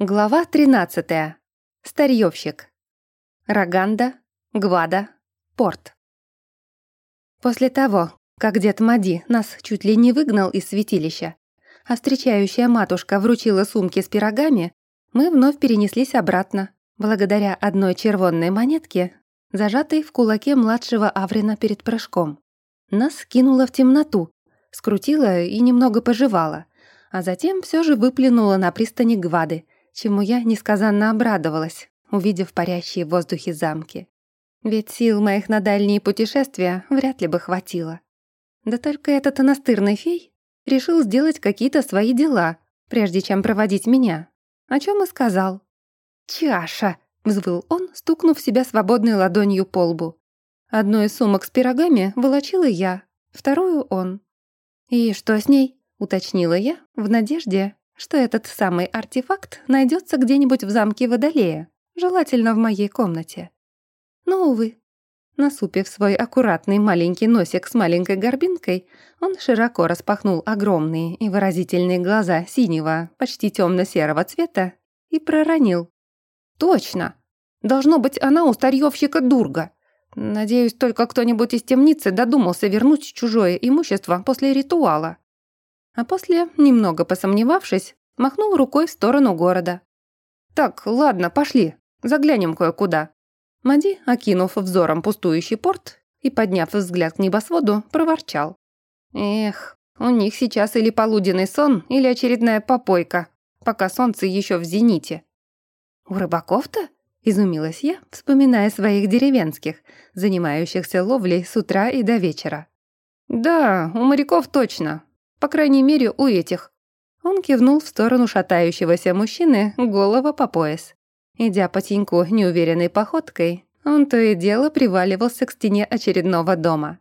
Глава 13. Старьёвщик. Роганда, Гвада, Порт. После того, как дед Мади нас чуть ли не выгнал из святилища, а встречающая матушка вручила сумки с пирогами, мы вновь перенеслись обратно, благодаря одной червонной монетке, зажатой в кулаке младшего Аврина перед прыжком. Нас кинуло в темноту, скрутило и немного пожевало, а затем все же выплюнуло на пристани Гвады — чему я несказанно обрадовалась, увидев парящие в воздухе замки. Ведь сил моих на дальние путешествия вряд ли бы хватило. Да только этот настырный фей решил сделать какие-то свои дела, прежде чем проводить меня. О чем и сказал. «Чаша!» — взвыл он, стукнув себя свободной ладонью по лбу. Одну из сумок с пирогами волочила я, вторую — он. «И что с ней?» — уточнила я, в надежде, что этот самый артефакт найдется где-нибудь в замке Водолея, желательно в моей комнате. Но, увы, насупив свой аккуратный маленький носик с маленькой горбинкой, он широко распахнул огромные и выразительные глаза синего, почти темно-серого цвета и проронил. «Точно! Должно быть, она у старьёвщика Дурга. Надеюсь, только кто-нибудь из темницы додумался вернуть чужое имущество после ритуала» а после, немного посомневавшись, махнул рукой в сторону города. «Так, ладно, пошли, заглянем кое-куда». Мади, окинув взором пустующий порт и подняв взгляд к небосводу, проворчал. «Эх, у них сейчас или полуденный сон, или очередная попойка, пока солнце еще в зените». «У рыбаков-то?» — изумилась я, вспоминая своих деревенских, занимающихся ловлей с утра и до вечера. «Да, у моряков точно, по крайней мере, у этих». Он кивнул в сторону шатающегося мужчины, голова по пояс. Идя по теньку неуверенной походкой, он то и дело приваливался к стене очередного дома.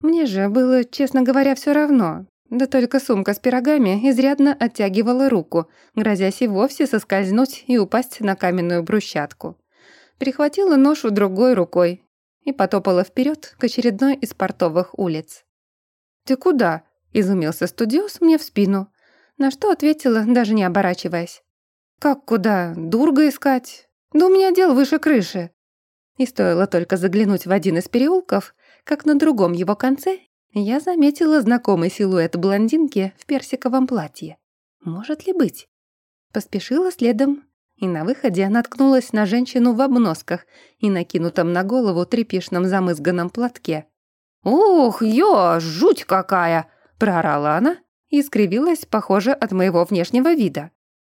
Мне же было, честно говоря, все равно. Да только сумка с пирогами изрядно оттягивала руку, грозясь и вовсе соскользнуть и упасть на каменную брусчатку. Перехватила ношу другой рукой и потопала вперед к очередной из портовых улиц. «Ты куда?» Изумился студиос мне в спину, на что ответила, даже не оборачиваясь. «Как куда? Дурга искать? Да у меня дел выше крыши». И стоило только заглянуть в один из переулков, как на другом его конце я заметила знакомый силуэт блондинки в персиковом платье. Может ли быть? Поспешила следом и на выходе наткнулась на женщину в обносках и накинутом на голову тряпишном замызганном платке. «Ух, ё, жуть какая!» Проорала она и скривилась, похоже, от моего внешнего вида.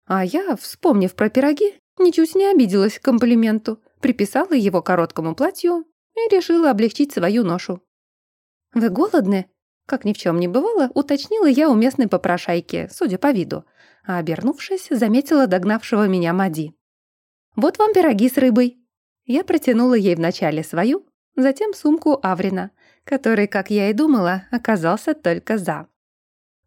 А я, вспомнив про пироги, ничуть не обиделась комплименту, приписала его короткому платью и решила облегчить свою ношу. «Вы голодны?» Как ни в чем не бывало, уточнила я у местной попрошайки, судя по виду, а, обернувшись, заметила догнавшего меня Мади. «Вот вам пироги с рыбой». Я протянула ей вначале свою, затем сумку Аврина, который, как я и думала, оказался только за.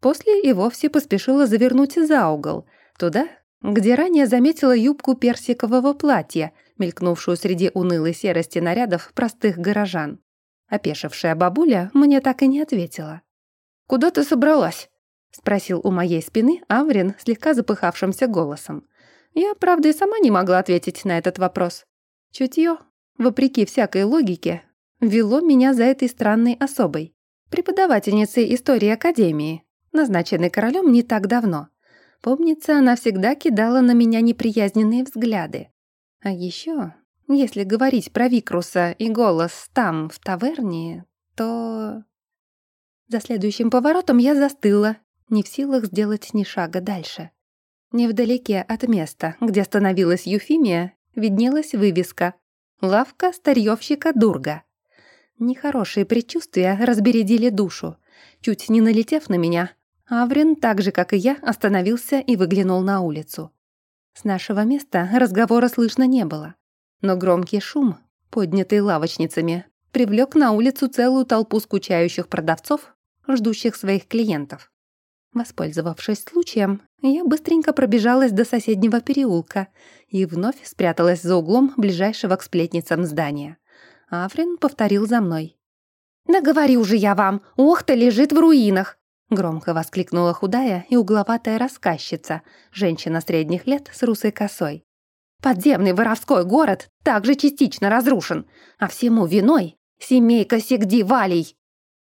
После и вовсе поспешила завернуть за угол, туда, где ранее заметила юбку персикового платья, мелькнувшую среди унылой серости нарядов простых горожан. Опешившая бабуля мне так и не ответила. «Куда ты собралась?» — спросил у моей спины Аврин слегка запыхавшимся голосом. Я, правда, и сама не могла ответить на этот вопрос. Чутье, вопреки всякой логике, вело меня за этой странной особой, преподавательницей истории Академии, назначенной королем не так давно. Помнится, она всегда кидала на меня неприязненные взгляды. А еще, если говорить про Викруса и голос там, в таверне, то... За следующим поворотом я застыла, не в силах сделать ни шага дальше. Невдалеке от места, где остановилась Юфимия, виднелась вывеска «Лавка старьёвщика Дурга». Нехорошие предчувствия разбередили душу. Чуть не налетев на меня, Аврин, так же, как и я, остановился и выглянул на улицу. С нашего места разговора слышно не было. Но громкий шум, поднятый лавочницами, привлек на улицу целую толпу скучающих продавцов, ждущих своих клиентов. Воспользовавшись случаем, я быстренько пробежалась до соседнего переулка и вновь спряталась за углом ближайшего к сплетницам здания. Африн повторил за мной. «Да говорю же я вам, Охта лежит в руинах!» Громко воскликнула худая и угловатая рассказчица, женщина средних лет с русой косой. «Подземный воровской город также частично разрушен, а всему виной семейка Сигди-Валей!»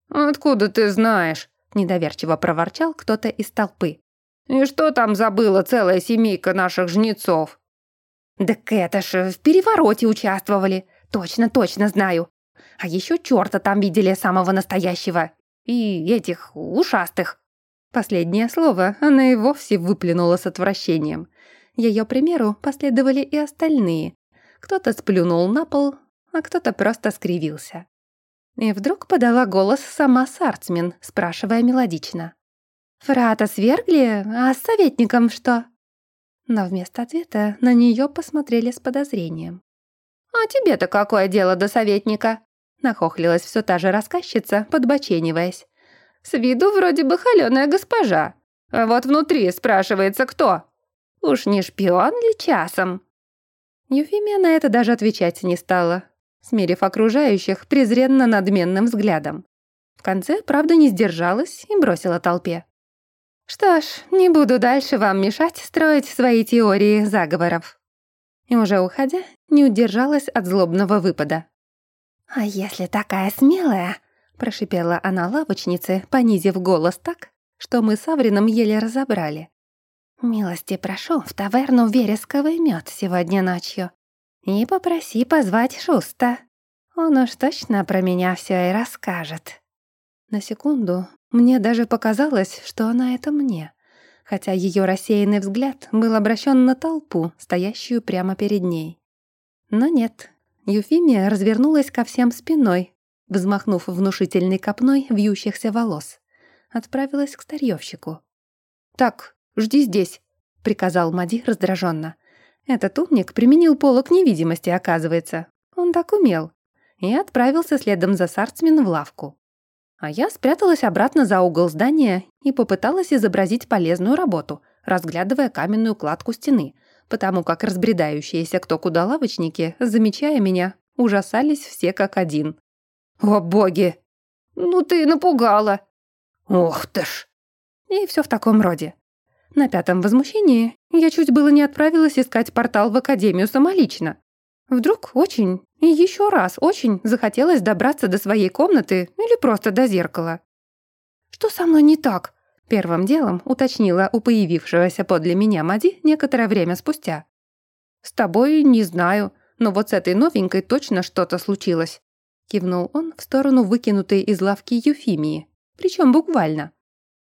«Откуда ты знаешь?» — недоверчиво проворчал кто-то из толпы. «И что там забыла целая семейка наших жнецов?» «Так это ж в перевороте участвовали. Точно, точно знаю. А еще черта там видели самого настоящего. И этих ушастых». Последнее слово она и вовсе выплюнула с отвращением. Ее примеру последовали и остальные. Кто-то сплюнул на пол, а кто-то просто скривился. И вдруг подала голос сама Сарцмин, спрашивая мелодично. «Фрата свергли, а с советником что?» Но вместо ответа на нее посмотрели с подозрением. «А тебе-то какое дело до советника?» Нахохлилась все та же рассказчица, подбочениваясь. «С виду вроде бы холёная госпожа. А вот внутри спрашивается кто. Уж не шпион ли часом?» Юфимия на это даже отвечать не стала, смерив окружающих презренно-надменным взглядом. В конце, правда, не сдержалась и бросила толпе. «Что ж, не буду дальше вам мешать строить свои теории заговоров». И уже уходя, не удержалась от злобного выпада. «А если такая смелая?» — прошипела она лавочнице, понизив голос так, что мы с Аврином еле разобрали. «Милости прошу в таверну вересковый мед сегодня ночью. И попроси позвать Шуста. Он уж точно про меня все и расскажет». На секунду мне даже показалось, что она это мне, хотя ее рассеянный взгляд был обращен на толпу, стоящую прямо перед ней. Но нет, Юфимия развернулась ко всем спиной, взмахнув внушительной копной вьющихся волос. Отправилась к старьевщику. «Так, жди здесь», — приказал Мади раздраженно. Этот умник применил полок невидимости, оказывается. Он так умел. И отправился следом за Сарцмин в лавку. А я спряталась обратно за угол здания и попыталась изобразить полезную работу, разглядывая каменную кладку стены, потому как разбредающиеся кто куда лавочники, замечая меня, ужасались все как один. «О боги! Ну ты напугала!» «Ох ты ж!» И все в таком роде. На пятом возмущении я чуть было не отправилась искать портал в Академию самолично. Вдруг очень и еще раз очень захотелось добраться до своей комнаты или просто до зеркала. «Что со мной не так?» — первым делом уточнила у появившегося подле меня Мади некоторое время спустя. «С тобой не знаю, но вот с этой новенькой точно что-то случилось», — кивнул он в сторону выкинутой из лавки Юфимии, причем буквально.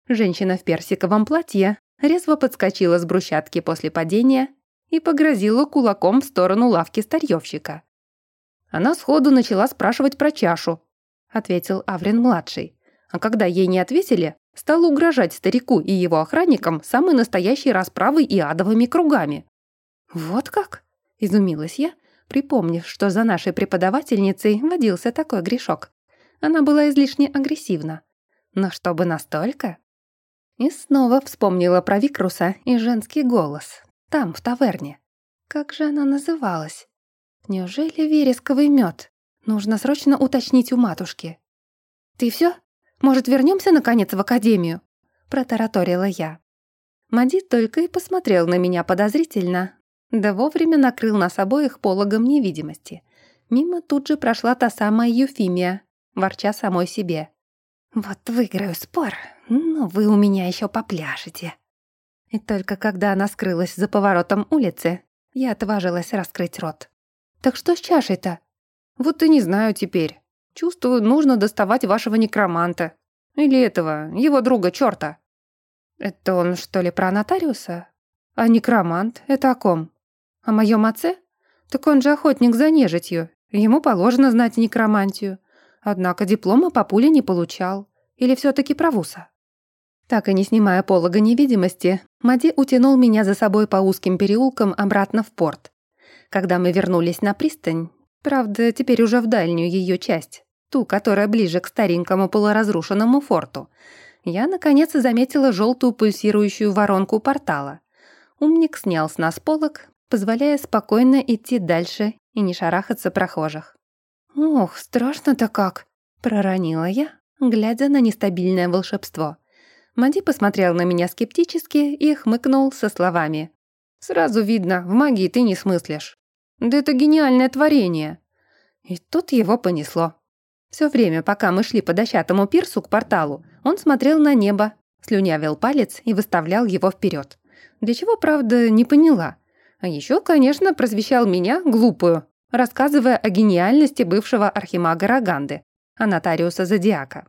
Женщина в персиковом платье резво подскочила с брусчатки после падения и погрозила кулаком в сторону лавки старьевщика. Она сходу начала спрашивать про чашу, ответил Аврин-младший. А когда ей не ответили, стала угрожать старику и его охранникам самой настоящей расправой и адовыми кругами. «Вот как?» – изумилась я, припомнив, что за нашей преподавательницей водился такой грешок. Она была излишне агрессивна. Но чтобы настолько? И снова вспомнила про Викруса и женский голос. Там, в таверне. Как же она называлась? Неужели вересковый мед? Нужно срочно уточнить у матушки. «Ты все? Может, вернемся наконец в академию?» Протараторила я. Мади только и посмотрел на меня подозрительно, да вовремя накрыл нас обоих пологом невидимости. Мимо тут же прошла та самая Юфимия, ворча самой себе. «Вот выиграю спор, но вы у меня еще попляшете». И только когда она скрылась за поворотом улицы, я отважилась раскрыть рот. «Так что с чашей-то?» «Вот и не знаю теперь. Чувствую, нужно доставать вашего некроманта. Или этого, его друга чёрта». «Это он, что ли, про нотариуса? А некромант — это о ком? О моем отце? Так он же охотник за нежитью. Ему положено знать некромантию. Однако диплома папуля не получал. Или все таки правуса?» Так и не снимая полога невидимости, Мади утянул меня за собой по узким переулкам обратно в порт. Когда мы вернулись на пристань, правда, теперь уже в дальнюю ее часть, ту, которая ближе к старенькому полуразрушенному форту, я, наконец, заметила желтую пульсирующую воронку портала. Умник снял с нас полог, позволяя спокойно идти дальше и не шарахаться прохожих. «Ох, страшно-то как!» — проронила я, глядя на нестабильное волшебство — Мади посмотрел на меня скептически и хмыкнул со словами. «Сразу видно, в магии ты не смыслишь. Да это гениальное творение». И тут его понесло. Все время, пока мы шли по дощатому пирсу к порталу, он смотрел на небо, слюнявил палец и выставлял его вперед. Для чего, правда, не поняла. А еще, конечно, просвещал меня, глупую, рассказывая о гениальности бывшего архимага Роганды, а нотариуса Зодиака.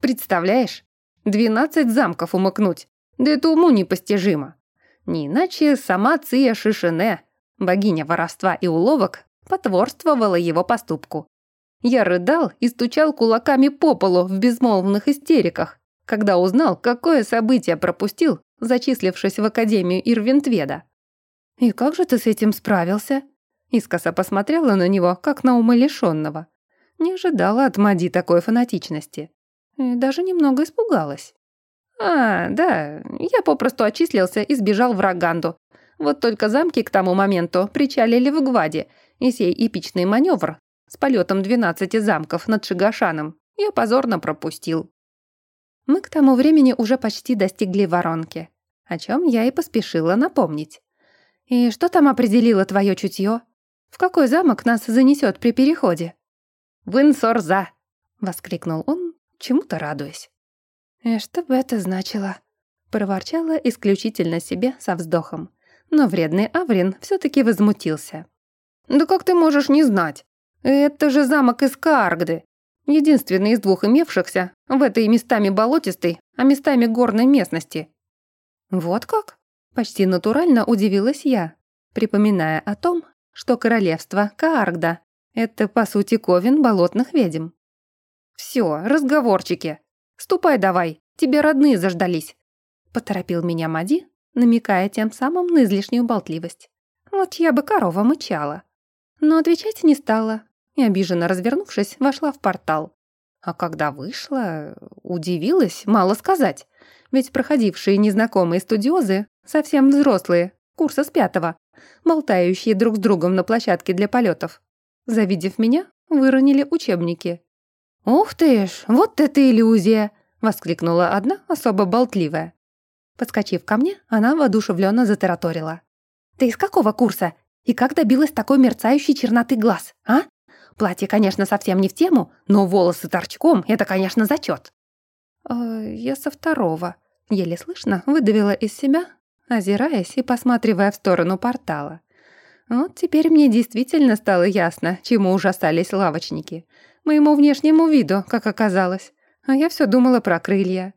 Представляешь, двенадцать замков умыкнуть, да это уму непостижимо. Не иначе сама Ция Шишине, богиня воровства и уловок, потворствовала его поступку. Я рыдал и стучал кулаками по полу в безмолвных истериках, когда узнал, какое событие пропустил, зачислившись в Академию Ирвинтведа. «И как же ты с этим справился?» Искоса посмотрела на него, как на умалишенного. Не ожидала от Мади такой фанатичности. И даже немного испугалась. «А, да, я попросту отчислился и сбежал в Роганду. Вот только замки к тому моменту причалили в Гваде, и сей эпичный маневр с полетом 12 замков над Шигашаном я позорно пропустил. Мы к тому времени уже почти достигли воронки, о чем я и поспешила напомнить. «И что там определило твое чутье? В какой замок нас занесет при переходе?» «Винсорза!» — воскликнул он, чему-то радуясь. «И что бы это значило?» — проворчала исключительно себе со вздохом. Но вредный Аврин все таки возмутился. «Да как ты можешь не знать? Это же замок из Кааргды, единственный из двух имевшихся в этой местами болотистой, а местами горной местности». «Вот как?» — почти натурально удивилась я, припоминая о том, что королевство Кааргда — это, по сути, ковен болотных ведьм. «Все, разговорчики. Ступай давай, тебе родные заждались», — поторопил меня Мади, намекая тем самым на излишнюю болтливость. Вот я бы корова мычала. Но отвечать не стала и, обиженно развернувшись, вошла в портал. А когда вышла, удивилась, мало сказать. Ведь проходившие незнакомые студиозы, совсем взрослые, курса с пятого, болтающие друг с другом на площадке для полетов, завидев меня, выронили учебники. «Ух ты ж, вот это иллюзия!» — воскликнула одна особо болтливая. Подскочив ко мне, она воодушевленно затараторила. «Ты из какого курса? И как добилась такой мерцающей черноты глаз, а? Платье, конечно, совсем не в тему, но волосы торчком — это, конечно, зачет. «Э, «Я со второго», — еле слышно выдавила из себя, озираясь и посматривая в сторону портала. Вот теперь мне действительно стало ясно, чему ужасались лавочники. Моему внешнему виду, как оказалось. А я все думала про крылья.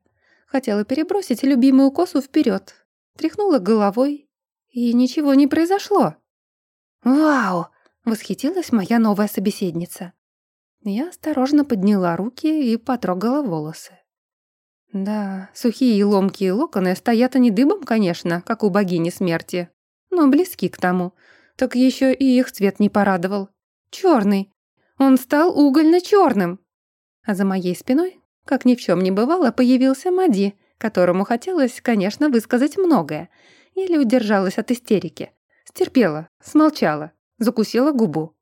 Хотела перебросить любимую косу вперед, тряхнула головой, и ничего не произошло. «Вау!» — восхитилась моя новая собеседница. Я осторожно подняла руки и потрогала волосы. Да, сухие и ломкие локоны стоят они дыбом, конечно, как у богини смерти, но близки к тому. Так еще и их цвет не порадовал. Черный. Он стал угольно-черным. А за моей спиной как ни в чем не бывало, появился Мади, которому хотелось, конечно, высказать многое. Еле удержалась от истерики. Стерпела, смолчала, закусила губу.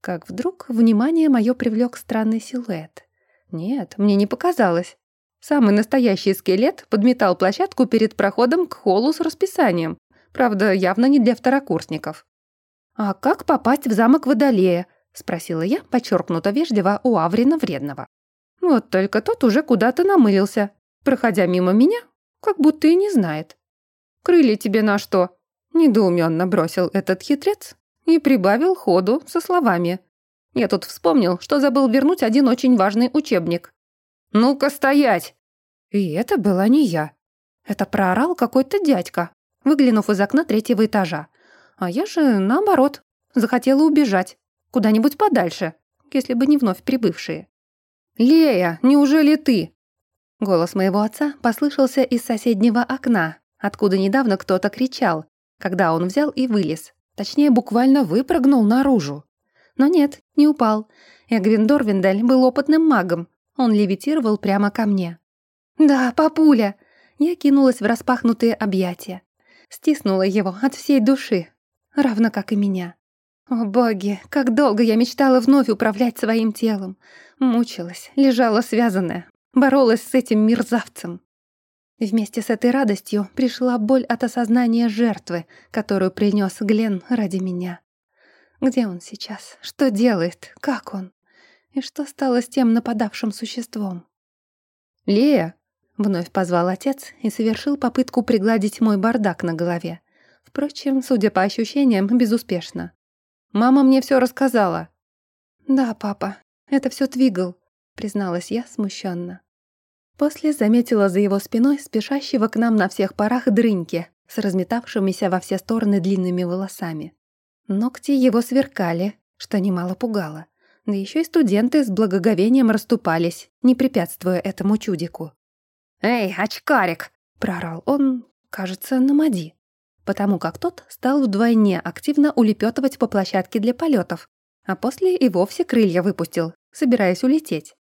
Как вдруг внимание мое привлек странный силуэт. Нет, мне не показалось. Самый настоящий скелет подметал площадку перед проходом к холлу с расписанием. Правда, явно не для второкурсников. «А как попасть в замок Водолея?» — спросила я, подчеркнуто вежливо у Аврина Вредного. Вот только тот уже куда-то намылился, проходя мимо меня, как будто и не знает. «Крылья тебе на что?» – недоуменно бросил этот хитрец и прибавил ходу со словами. «Я тут вспомнил, что забыл вернуть один очень важный учебник». «Ну-ка стоять!» И это была не я. Это проорал какой-то дядька, выглянув из окна третьего этажа. А я же, наоборот, захотела убежать, куда-нибудь подальше, если бы не вновь прибывшие. «Лея, неужели ты?» Голос моего отца послышался из соседнего окна, откуда недавно кто-то кричал, когда он взял и вылез. Точнее, буквально выпрыгнул наружу. Но нет, не упал. Эгвин Дорвиндель был опытным магом. Он левитировал прямо ко мне. «Да, папуля!» Я кинулась в распахнутые объятия. Стиснула его от всей души, равно как и меня. О боги, как долго я мечтала вновь управлять своим телом. Мучилась, лежала связанная, боролась с этим мерзавцем. Вместе с этой радостью пришла боль от осознания жертвы, которую принес Глен ради меня. Где он сейчас? Что делает? Как он? И что стало с тем нападавшим существом? «Лея!» — вновь позвал отец и совершил попытку пригладить мой бардак на голове. Впрочем, судя по ощущениям, безуспешно. «Мама мне все рассказала». «Да, папа, это все Твигл», — призналась я смущенно. После заметила за его спиной спешащего к нам на всех парах дрыньки с разметавшимися во все стороны длинными волосами. Ногти его сверкали, что немало пугало. Да еще и студенты с благоговением расступались, не препятствуя этому чудику. «Эй, очкарик!» — прорал он, кажется, на Мади, потому как тот стал вдвойне активно улепетывать по площадке для полетов, а после и вовсе крылья выпустил, собираясь улететь.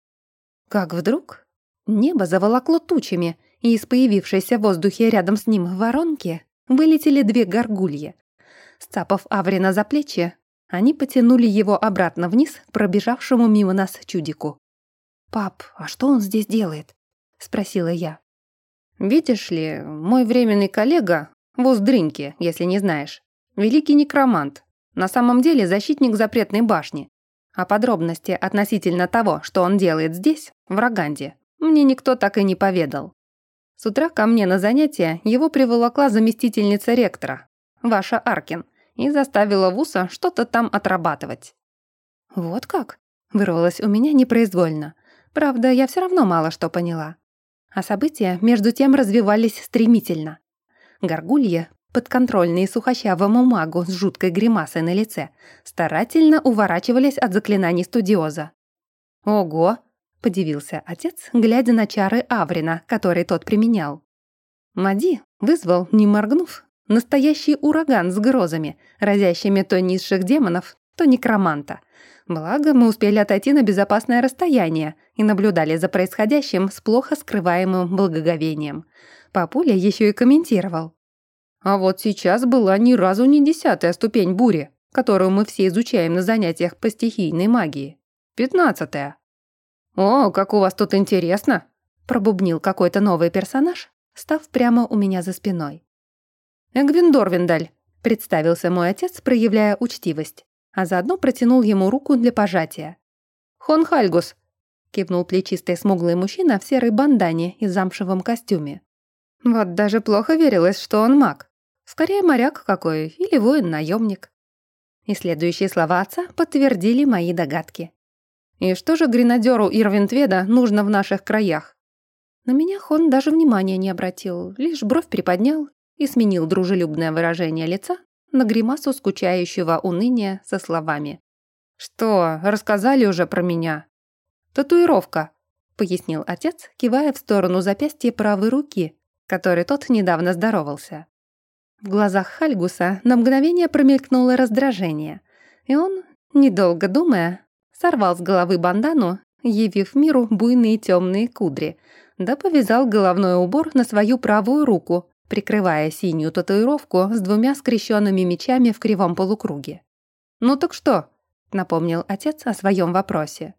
Как вдруг Небо заволокло тучами, и из появившейся в воздухе рядом с ним воронки вылетели две горгульи. Сцапав Аврина за плечи, они потянули его обратно вниз пробежавшему мимо нас чудику. «Пап, а что он здесь делает?» — спросила я. «Видишь ли, мой временный коллега, Вуздринки, если не знаешь, великий некромант, на самом деле защитник запретной башни. А подробности относительно того, что он делает здесь, в Роганде, мне никто так и не поведал. С утра ко мне на занятие его приволокла заместительница ректора, ваша Аркин, и заставила Вуса что-то там отрабатывать. «Вот как?» — вырвалось у меня непроизвольно. Правда, я все равно мало что поняла. А события между тем развивались стремительно. Горгулья, подконтрольные сухощавому магу с жуткой гримасой на лице, старательно уворачивались от заклинаний студиоза. «Ого!» — подивился отец, глядя на чары Аврина, которые тот применял. Мади вызвал, не моргнув, настоящий ураган с грозами, разящими то низших демонов, то некроманта. Благо, мы успели отойти на безопасное расстояние и наблюдали за происходящим с плохо скрываемым благоговением. Папуля еще и комментировал. А вот сейчас была ни разу не десятая ступень бури, которую мы все изучаем на занятиях по стихийной магии. Пятнадцатая. «О, как у вас тут интересно!» — пробубнил какой-то новый персонаж, став прямо у меня за спиной. «Эгвин Дорвиндаль», — представился мой отец, проявляя учтивость, а заодно протянул ему руку для пожатия. «Хон Хальгус», — кивнул плечистый смуглый мужчина в серой бандане и замшевом костюме. Вот даже плохо верилось, что он маг. Скорее моряк какой или воин-наемник. И следующие слова отца подтвердили мои догадки. И что же гренадеру Ирвинтведа нужно в наших краях? На меня Хон даже внимания не обратил, лишь бровь приподнял и сменил дружелюбное выражение лица на гримасу скучающего уныния со словами. «Что, рассказали уже про меня?» «Татуировка», — пояснил отец, кивая в сторону запястья правой руки, которой тот недавно здоровался. В глазах Хальгуса на мгновение промелькнуло раздражение, и он, недолго думая, сорвал с головы бандану, явив миру буйные темные кудри, да повязал головной убор на свою правую руку, прикрывая синюю татуировку с двумя скрещенными мечами в кривом полукруге. «Ну так что?» — напомнил отец о своем вопросе.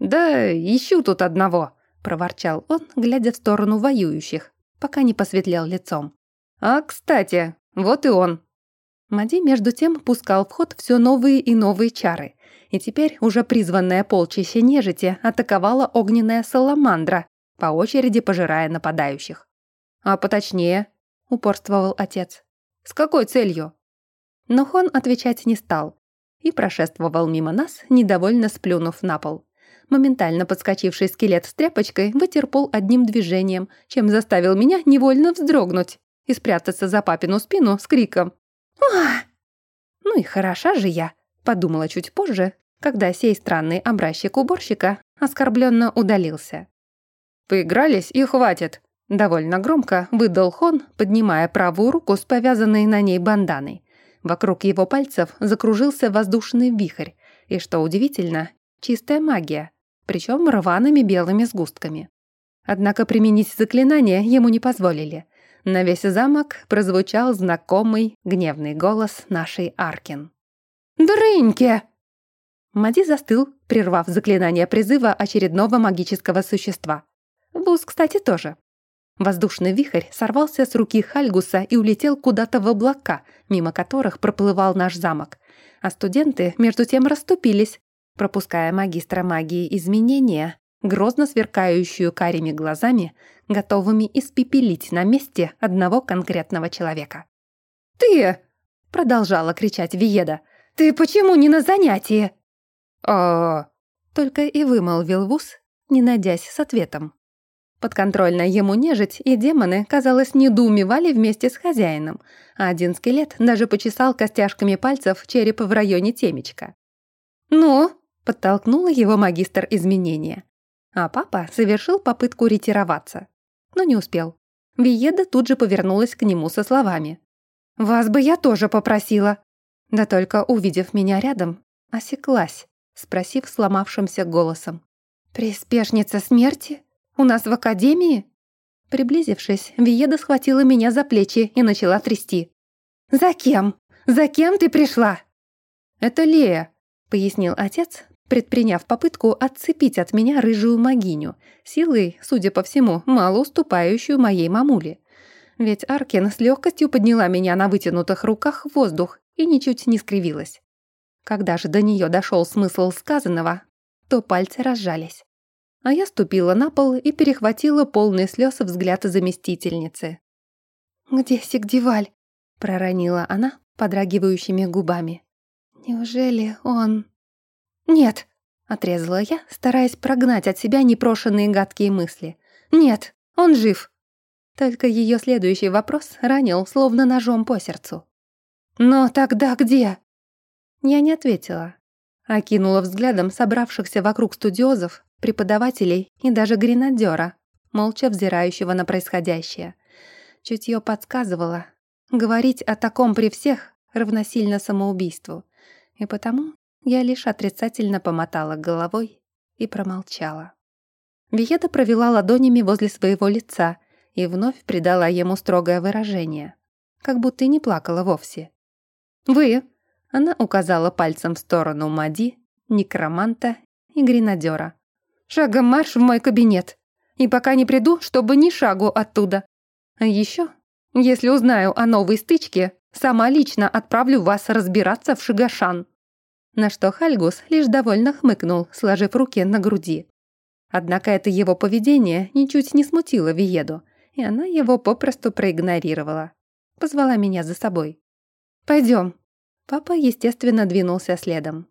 «Да ищу тут одного», — проворчал он, глядя в сторону воюющих, пока не посветлел лицом. «А, кстати, вот и он». Мади, между тем, пускал в ход все новые и новые чары, и теперь уже призванная полчища нежити атаковала огненная саламандра, по очереди пожирая нападающих. «А поточнее», — упорствовал отец. «С какой целью?» Но Хон отвечать не стал и прошествовал мимо нас, недовольно сплюнув на пол. Моментально подскочивший скелет с тряпочкой вытер одним движением, чем заставил меня невольно вздрогнуть и спрятаться за папину спину с криком «Ах!». Ну и хороша же я, подумала чуть позже, когда сей странный образчик уборщика оскорбленно удалился. «Поигрались и хватит», — довольно громко выдал Хон, поднимая правую руку с повязанной на ней банданой. Вокруг его пальцев закружился воздушный вихрь, и, что удивительно, чистая магия, причем рваными белыми сгустками. Однако применить заклинание ему не позволили. На весь замок прозвучал знакомый гневный голос нашей Аркин. «Дрыньки!» Мади застыл, прервав заклинание призыва очередного магического существа. Бус, кстати, тоже. Воздушный вихрь сорвался с руки Хальгуса и улетел куда-то в облака, мимо которых проплывал наш замок. А студенты, между тем, расступились, пропуская магистра магии изменения, грозно сверкающую карими глазами, готовыми испепелить на месте одного конкретного человека. «Ты!» — продолжала кричать Виеда. «Ты почему не на занятии?» «О...» — только и вымолвил Вуз, не надясь с ответом. Подконтрольная ему нежить и демоны, казалось, недоумевали вместе с хозяином, а один скелет даже почесал костяшками пальцев череп в районе темечка. «Ну?» — подтолкнула его магистр изменения. А папа совершил попытку ретироваться, но не успел. Виеда тут же повернулась к нему со словами. «Вас бы я тоже попросила!» Да только, увидев меня рядом, осеклась, спросив сломавшимся голосом. «Приспешница смерти? У нас в академии?» Приблизившись, Виеда схватила меня за плечи и начала трясти. «За кем? За кем ты пришла?» «Это Лея», — пояснил отец, предприняв попытку отцепить от меня рыжую могиню, силой, судя по всему, мало уступающую моей мамуле. Ведь Аркин с легкостью подняла меня на вытянутых руках в воздух и ничуть не скривилась. Когда же до нее дошел смысл сказанного, то пальцы разжались. А я ступила на пол и перехватила полный слез взгляд заместительницы. «Где Сигдиваль?» — проронила она подрагивающими губами. «Неужели он...» «Нет», — отрезала я, стараясь прогнать от себя непрошенные гадкие мысли. «Нет, он жив». Только ее следующий вопрос ранил, словно ножом по сердцу. «Но тогда где?» Я не ответила. Окинула взглядом собравшихся вокруг студиозов, преподавателей и даже гренадера, молча взирающего на происходящее. Чутье подсказывало, говорить о таком при всех равносильно самоубийству, и потому я лишь отрицательно помотала головой и промолчала. Виета провела ладонями возле своего лица и вновь придала ему строгое выражение, как будто и не плакала вовсе. «Вы!» — она указала пальцем в сторону Мади, некроманта и гренадера. «Шагом марш в мой кабинет, и пока не приду, чтобы ни шагу оттуда. А еще, если узнаю о новой стычке, сама лично отправлю вас разбираться в Шигашан» на что Хальгус лишь довольно хмыкнул, сложив руки на груди. Однако это его поведение ничуть не смутило Виеду, и она его попросту проигнорировала. Позвала меня за собой. «Пойдем». Папа, естественно, двинулся следом.